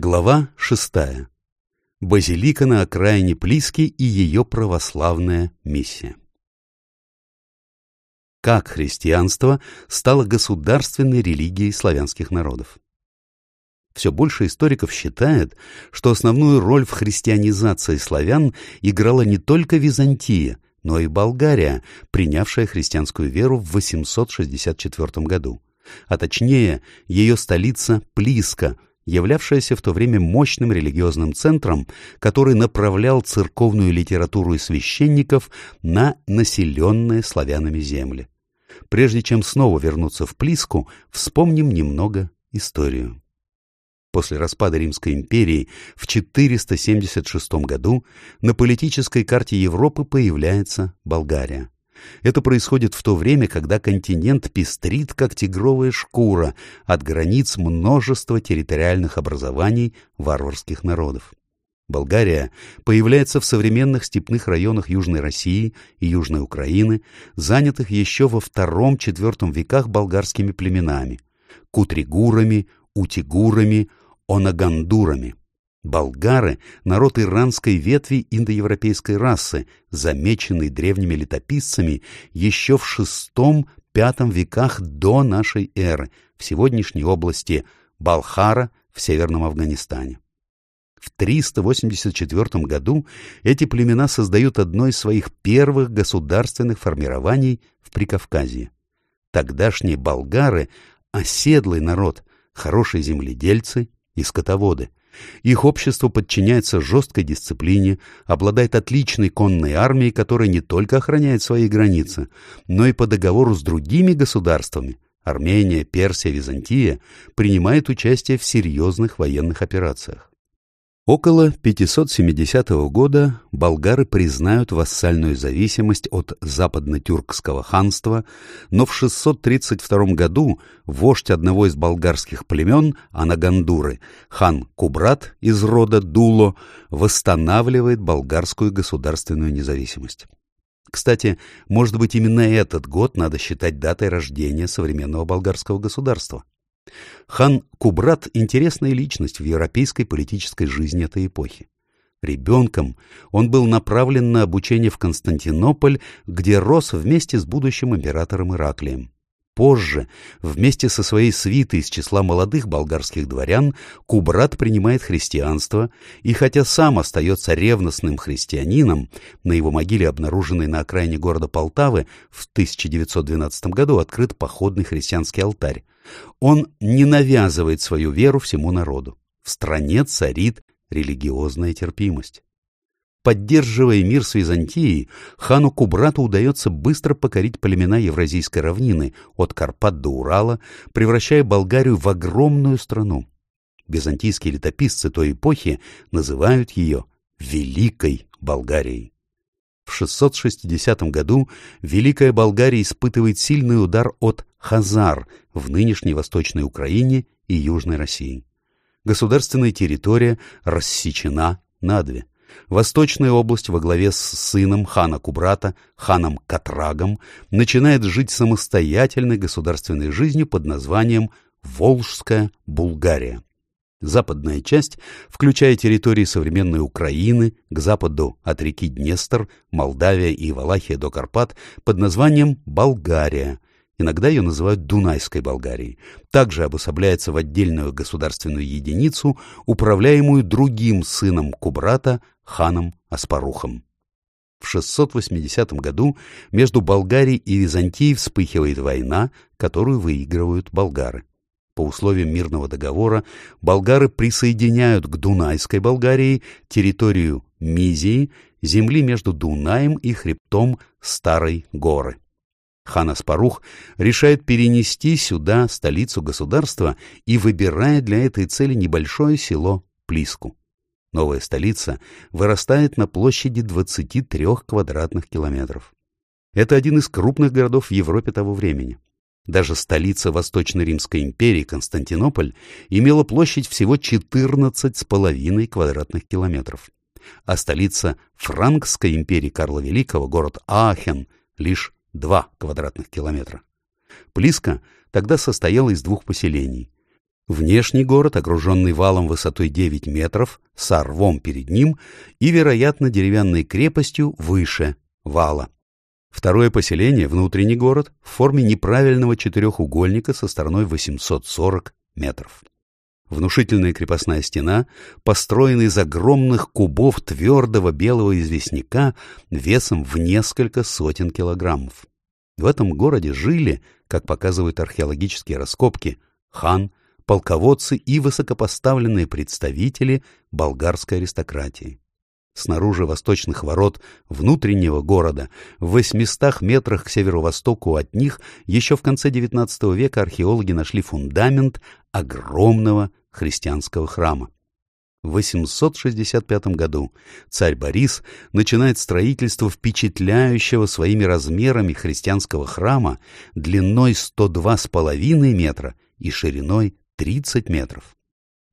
Глава шестая. Базилика на окраине Плиски и ее православная миссия. Как христианство стало государственной религией славянских народов? Все больше историков считает, что основную роль в христианизации славян играла не только Византия, но и Болгария, принявшая христианскую веру в 864 году, а точнее ее столица Плиска – являвшаяся в то время мощным религиозным центром, который направлял церковную литературу и священников на населенные славянами земли. Прежде чем снова вернуться в Плиску, вспомним немного историю. После распада Римской империи в 476 году на политической карте Европы появляется Болгария. Это происходит в то время, когда континент пестрит, как тигровая шкура, от границ множества территориальных образований варварских народов. Болгария появляется в современных степных районах Южной России и Южной Украины, занятых еще во II-IV веках болгарскими племенами – кутригурами, утигурами, онагандурами. Болгары – народ иранской ветви индоевропейской расы, замеченный древними летописцами еще в VI-V веках до нашей эры в сегодняшней области Балхара в северном Афганистане. В 384 году эти племена создают одно из своих первых государственных формирований в Прикавказье. Тогдашние болгары – оседлый народ, хорошие земледельцы и скотоводы – их общество подчиняется жесткой дисциплине, обладает отличной конной армией, которая не только охраняет свои границы, но и по договору с другими государствами Армения, Персия, Византия принимает участие в серьезных военных операциях. Около 570 года болгары признают вассальную зависимость от западно-тюркского ханства, но в 632 году вождь одного из болгарских племен, Анагандуры, хан Кубрат из рода Дуло, восстанавливает болгарскую государственную независимость. Кстати, может быть именно этот год надо считать датой рождения современного болгарского государства. Хан Кубрат – интересная личность в европейской политической жизни этой эпохи. Ребенком он был направлен на обучение в Константинополь, где рос вместе с будущим императором Ираклием. Позже, вместе со своей свитой из числа молодых болгарских дворян, Кубрат принимает христианство, и хотя сам остается ревностным христианином, на его могиле, обнаруженной на окраине города Полтавы, в 1912 году открыт походный христианский алтарь, он не навязывает свою веру всему народу. В стране царит религиозная терпимость. Поддерживая мир с Византией, хану Кубрату удается быстро покорить племена Евразийской равнины от Карпат до Урала, превращая Болгарию в огромную страну. Византийские летописцы той эпохи называют ее «Великой Болгарией». В 660 году Великая Болгария испытывает сильный удар от Хазар в нынешней Восточной Украине и Южной России. Государственная территория рассечена на две. Восточная область во главе с сыном хана Кубрата, ханом Катрагом, начинает жить самостоятельной государственной жизнью под названием Волжская Булгария. Западная часть, включая территории современной Украины, к западу от реки Днестр, Молдавия и Валахия до Карпат, под названием Болгария. Иногда ее называют Дунайской Болгарией. Также обособляется в отдельную государственную единицу, управляемую другим сыном Кубрата, ханом Аспарухом. В 680 году между Болгарией и Византией вспыхивает война, которую выигрывают болгары. По условиям мирного договора болгары присоединяют к Дунайской Болгарии территорию Мизии, земли между Дунаем и хребтом Старой горы. Хан Аспарух решает перенести сюда столицу государства и выбирает для этой цели небольшое село Плиску. Новая столица вырастает на площади 23 квадратных километров. Это один из крупных городов в Европе того времени. Даже столица Восточно-Римской империи, Константинополь, имела площадь всего 14,5 квадратных километров. А столица Франкской империи Карла Великого, город Аахен, лишь 2 квадратных километра. Плиска тогда состояла из двух поселений. Внешний город, окруженный валом высотой 9 метров, с рвом перед ним и, вероятно, деревянной крепостью выше вала. Второе поселение, внутренний город, в форме неправильного четырехугольника со стороной 840 метров. Внушительная крепостная стена, построенная из огромных кубов твердого белого известняка весом в несколько сотен килограммов. В этом городе жили, как показывают археологические раскопки, хан, полководцы и высокопоставленные представители болгарской аристократии. Снаружи восточных ворот внутреннего города, в 800 метрах к северо-востоку от них, еще в конце XIX века археологи нашли фундамент огромного христианского храма. В 865 году царь Борис начинает строительство впечатляющего своими размерами христианского храма длиной 102,5 метра и шириной 30 метров.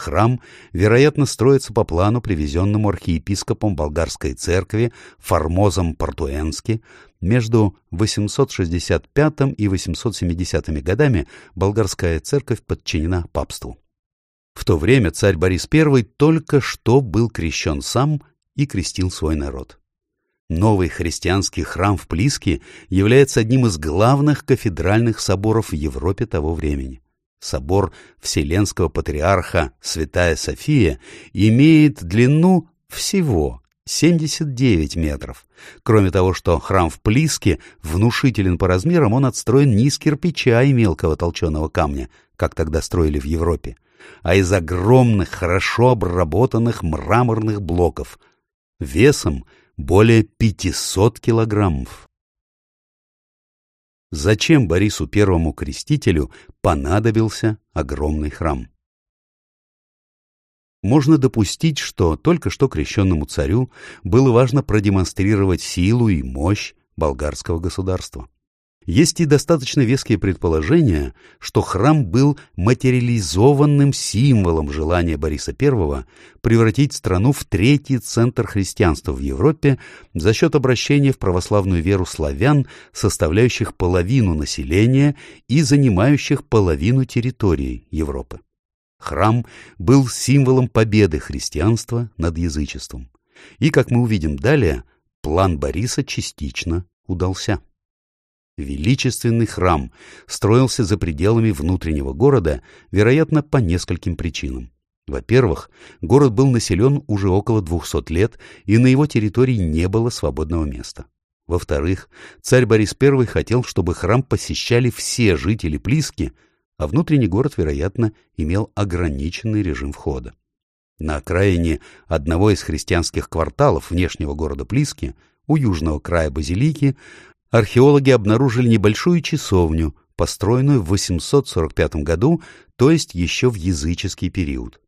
Храм, вероятно, строится по плану, привезенному архиепископом болгарской церкви Формозом Портуэнски. Между 865 и 870 годами болгарская церковь подчинена папству. В то время царь Борис I только что был крещен сам и крестил свой народ. Новый христианский храм в Плиске является одним из главных кафедральных соборов в Европе того времени. Собор Вселенского Патриарха Святая София имеет длину всего 79 метров. Кроме того, что храм в Плиске внушителен по размерам, он отстроен не из кирпича и мелкого толченого камня, как тогда строили в Европе, а из огромных, хорошо обработанных мраморных блоков, весом более 500 килограммов. Зачем Борису Первому Крестителю понадобился огромный храм? Можно допустить, что только что крещенному царю было важно продемонстрировать силу и мощь болгарского государства. Есть и достаточно веские предположения, что храм был материализованным символом желания Бориса I превратить страну в третий центр христианства в Европе за счет обращения в православную веру славян, составляющих половину населения и занимающих половину территории Европы. Храм был символом победы христианства над язычеством. И, как мы увидим далее, план Бориса частично удался. Величественный храм строился за пределами внутреннего города, вероятно, по нескольким причинам. Во-первых, город был населен уже около 200 лет, и на его территории не было свободного места. Во-вторых, царь Борис I хотел, чтобы храм посещали все жители Плиски, а внутренний город, вероятно, имел ограниченный режим входа. На окраине одного из христианских кварталов внешнего города Плиски, у южного края Базилики, археологи обнаружили небольшую часовню, построенную в 845 году, то есть еще в языческий период.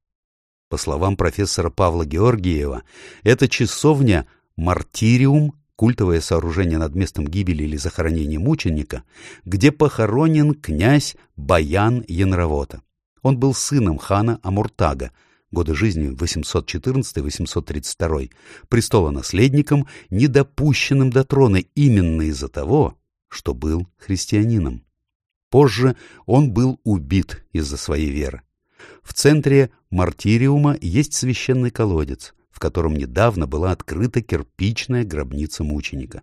По словам профессора Павла Георгиева, эта часовня – мартириум, культовое сооружение над местом гибели или захоронения мученика, где похоронен князь Баян Янравота. Он был сыном хана Амуртага, годы жизни 814-832, престолонаследником, недопущенным до трона именно из-за того, что был христианином. Позже он был убит из-за своей веры. В центре мартириума есть священный колодец, в котором недавно была открыта кирпичная гробница мученика.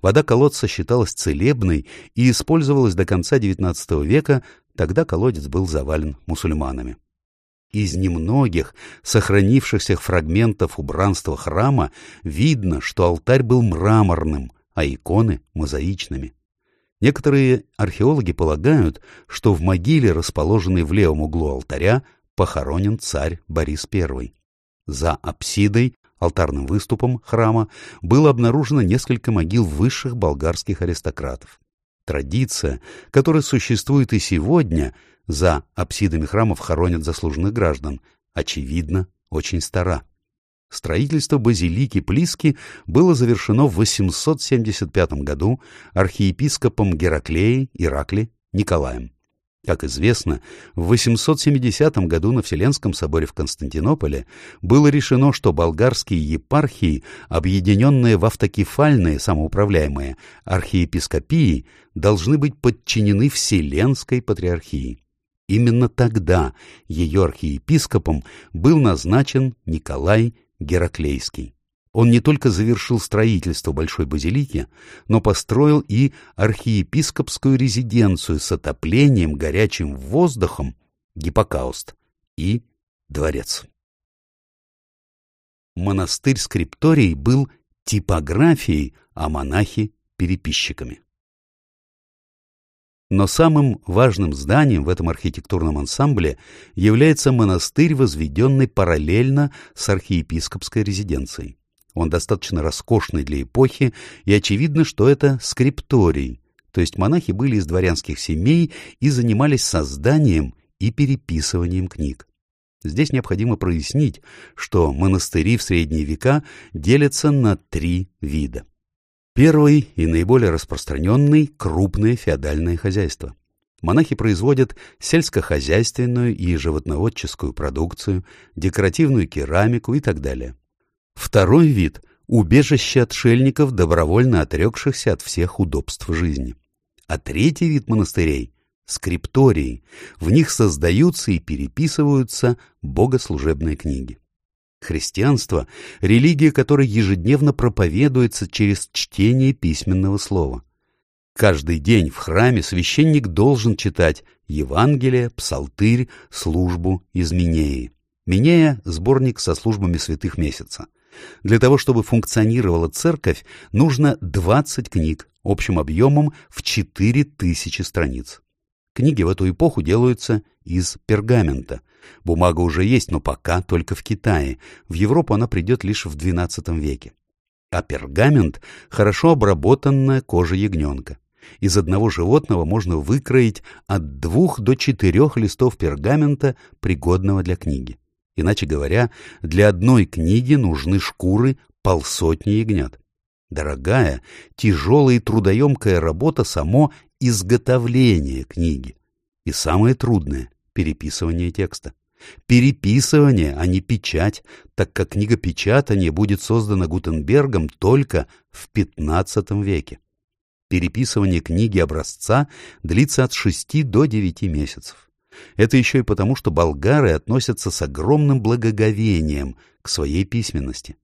Вода колодца считалась целебной и использовалась до конца XIX века, тогда колодец был завален мусульманами. Из немногих сохранившихся фрагментов убранства храма видно, что алтарь был мраморным, а иконы — мозаичными. Некоторые археологи полагают, что в могиле, расположенной в левом углу алтаря, похоронен царь Борис I. За апсидой, алтарным выступом храма, было обнаружено несколько могил высших болгарских аристократов. Традиция, которая существует и сегодня — за апсидами храмов хоронят заслуженных граждан, очевидно, очень стара. Строительство базилики Плиски было завершено в 875 году архиепископом Гераклеи Иракли Николаем. Как известно, в 870 году на Вселенском соборе в Константинополе было решено, что болгарские епархии, объединенные в автокефальные самоуправляемые архиепископии, должны быть подчинены Вселенской патриархии. Именно тогда ее архиепископом был назначен Николай Гераклейский. Он не только завершил строительство Большой Базилики, но построил и архиепископскую резиденцию с отоплением, горячим воздухом, гиппокауст и дворец. Монастырь скрипторий был типографией, а монахи — переписчиками. Но самым важным зданием в этом архитектурном ансамбле является монастырь, возведенный параллельно с архиепископской резиденцией. Он достаточно роскошный для эпохи, и очевидно, что это скрипторий, то есть монахи были из дворянских семей и занимались созданием и переписыванием книг. Здесь необходимо прояснить, что монастыри в средние века делятся на три вида. Первый и наиболее распространенный – крупное феодальное хозяйство. Монахи производят сельскохозяйственную и животноводческую продукцию, декоративную керамику и так далее. Второй вид – убежище отшельников, добровольно отрекшихся от всех удобств жизни. А третий вид монастырей – скриптории. В них создаются и переписываются богослужебные книги. Христианство – религия, которая ежедневно проповедуется через чтение письменного слова. Каждый день в храме священник должен читать Евангелие, Псалтырь, службу из Минеи. Минея – сборник со службами святых месяца. Для того, чтобы функционировала церковь, нужно 20 книг общим объемом в 4000 страниц. Книги в эту эпоху делаются из пергамента. Бумага уже есть, но пока только в Китае. В Европу она придет лишь в XII веке. А пергамент – хорошо обработанная кожа ягненка. Из одного животного можно выкроить от двух до четырех листов пергамента, пригодного для книги. Иначе говоря, для одной книги нужны шкуры полсотни ягнят. Дорогая, тяжелая и трудоемкая работа само изготовление книги. И самое трудное — переписывание текста. Переписывание, а не печать, так как книгопечатание будет создано Гутенбергом только в XV веке. Переписывание книги образца длится от 6 до 9 месяцев. Это еще и потому, что болгары относятся с огромным благоговением к своей письменности.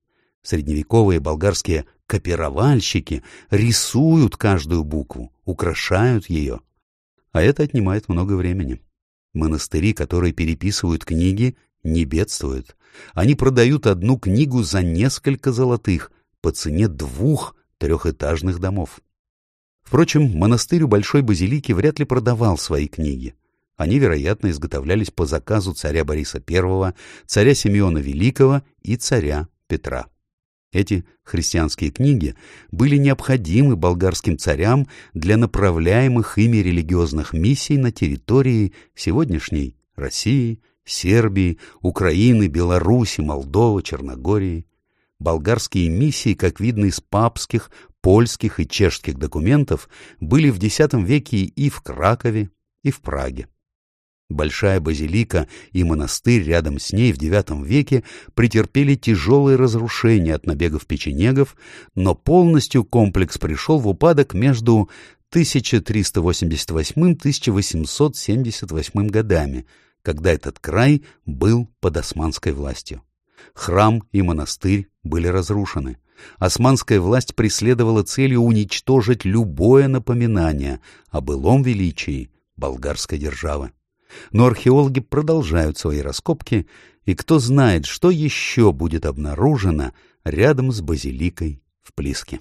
Средневековые болгарские копировальщики рисуют каждую букву, украшают ее. А это отнимает много времени. Монастыри, которые переписывают книги, не бедствуют. Они продают одну книгу за несколько золотых по цене двух трехэтажных домов. Впрочем, монастырь у Большой Базилики вряд ли продавал свои книги. Они, вероятно, изготовлялись по заказу царя Бориса I, царя Симеона Великого и царя Петра. Эти христианские книги были необходимы болгарским царям для направляемых ими религиозных миссий на территории сегодняшней России, Сербии, Украины, Беларуси, Молдовы, Черногории. Болгарские миссии, как видно из папских, польских и чешских документов, были в X веке и в Кракове, и в Праге. Большая базилика и монастырь рядом с ней в IX веке претерпели тяжелые разрушения от набегов печенегов, но полностью комплекс пришел в упадок между 1388-1878 годами, когда этот край был под османской властью. Храм и монастырь были разрушены. Османская власть преследовала целью уничтожить любое напоминание о былом величии болгарской державы. Но археологи продолжают свои раскопки, и кто знает, что еще будет обнаружено рядом с базиликой в Плиске.